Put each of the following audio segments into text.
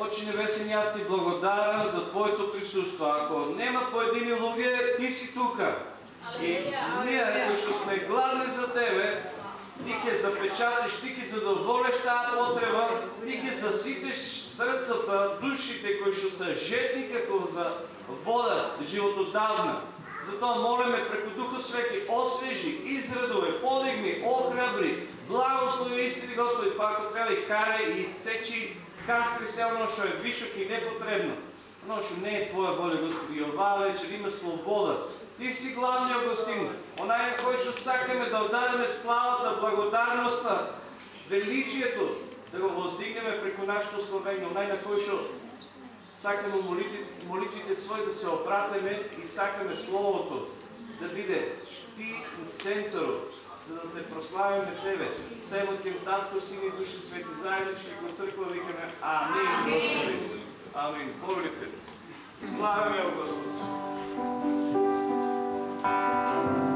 Очи небесен, аз ти благодарам за Твоето присъство. Ако нема поедини луѓе, ти си тука. И ние, кои што сме гладни за Тебе, ти ќе запечатиш, ти ќе задоволиш таа потреба, ти ќе заситиш срцата, душите кои што се жетни како за вода, животодавна. Затоа молиме преку Духот Свети, освежи, израдуве, подигни, охрабри, благослови истини Господи, па ако треба и карај и изсечи, кастри се оно што е вишок и непотребно. Оно што не е Твоја воля, Господи, и оваа вечер има слобода. Ти си главниот Господин, онај на кој што сакаме да отдадеме славата, благодарноста, величието, да го воздигнеме преку нашето славење, онај на кој што сакаме молитвите, молитвите свои да се обратиме и сакаме Словото да биде ти центърот, за да те прославиме Тебе. Семо Ти Татко, Син и Душа Свети, заеднички го църква викаме Амин. Амин. Благодаря Славяме, Господи. Thank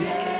Yeah.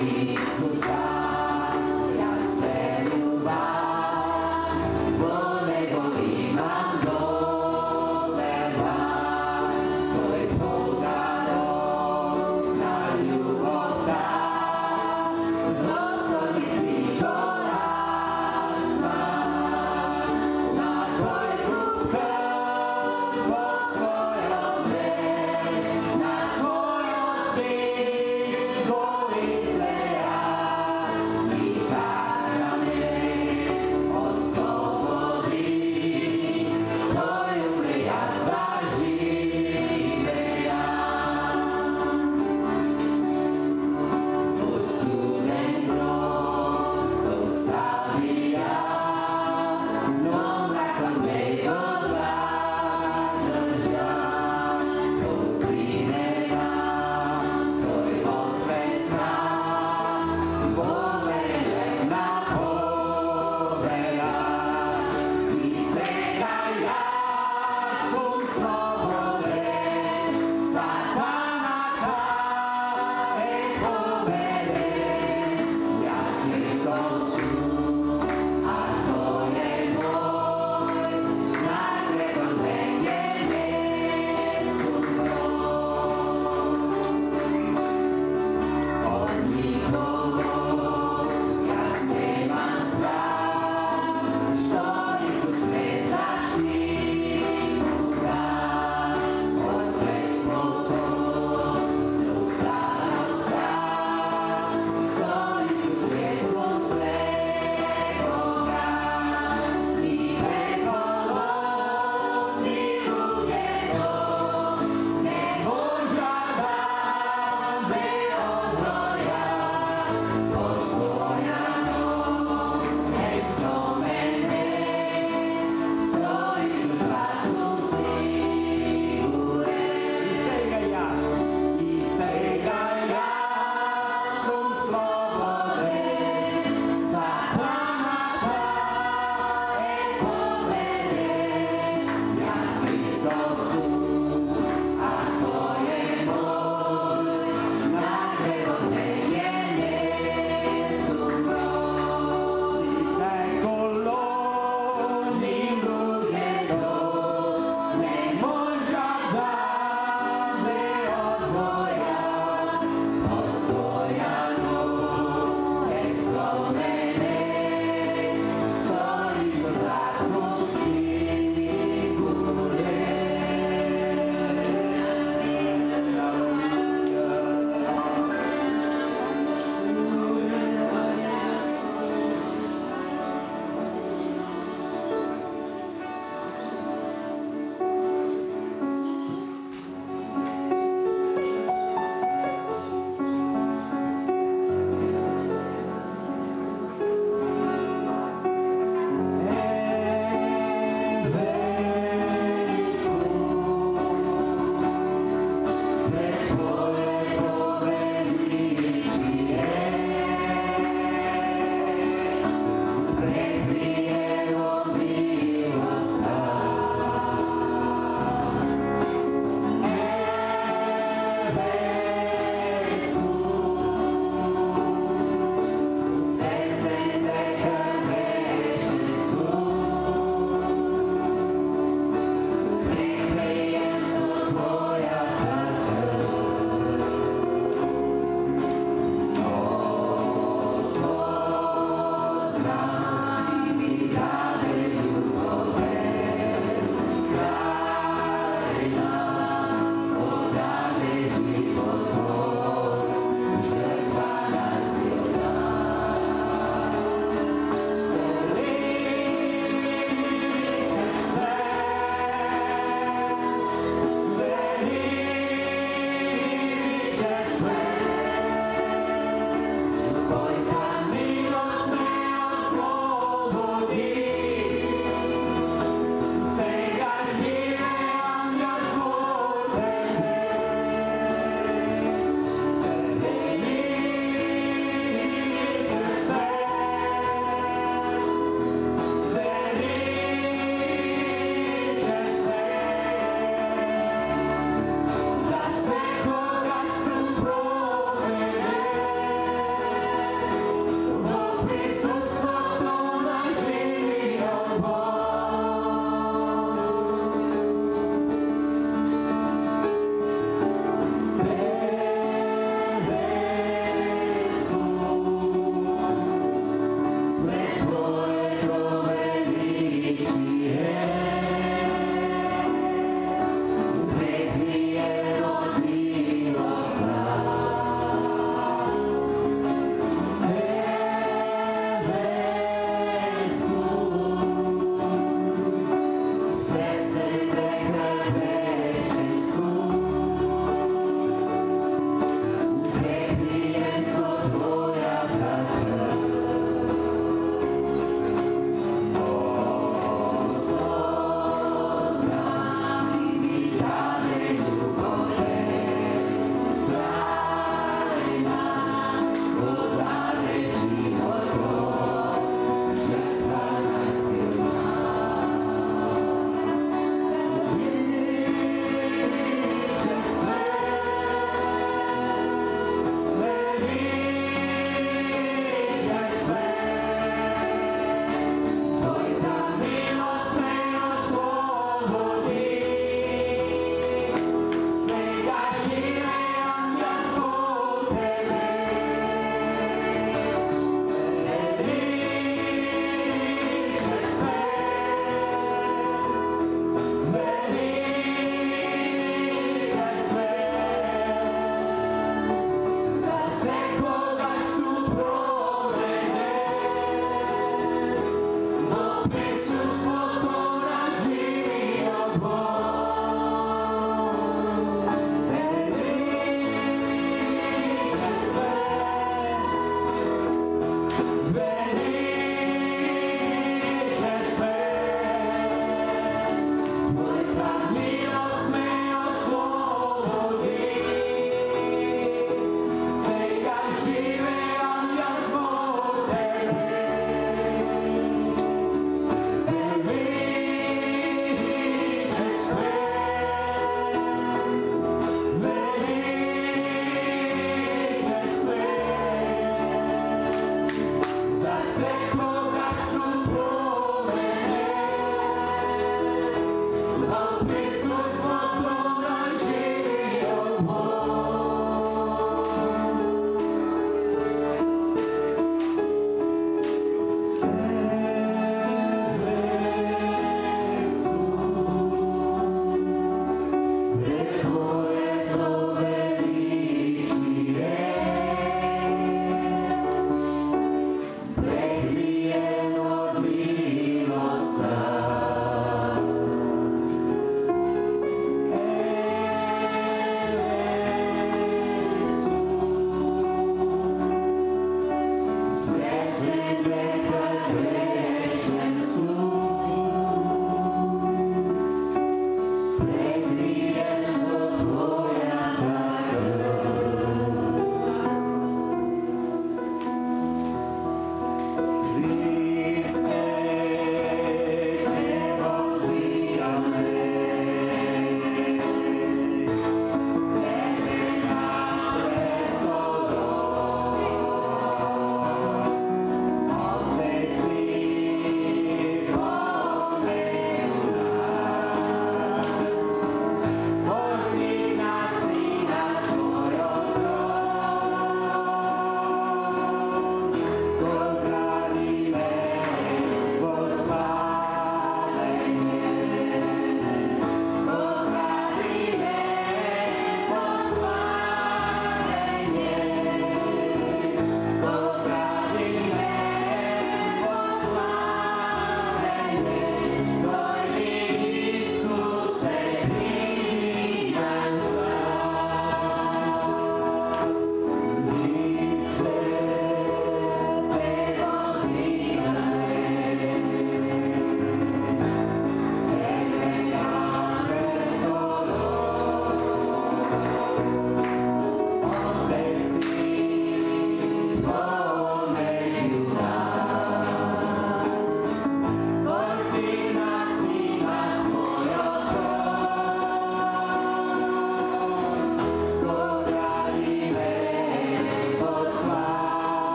Thank you.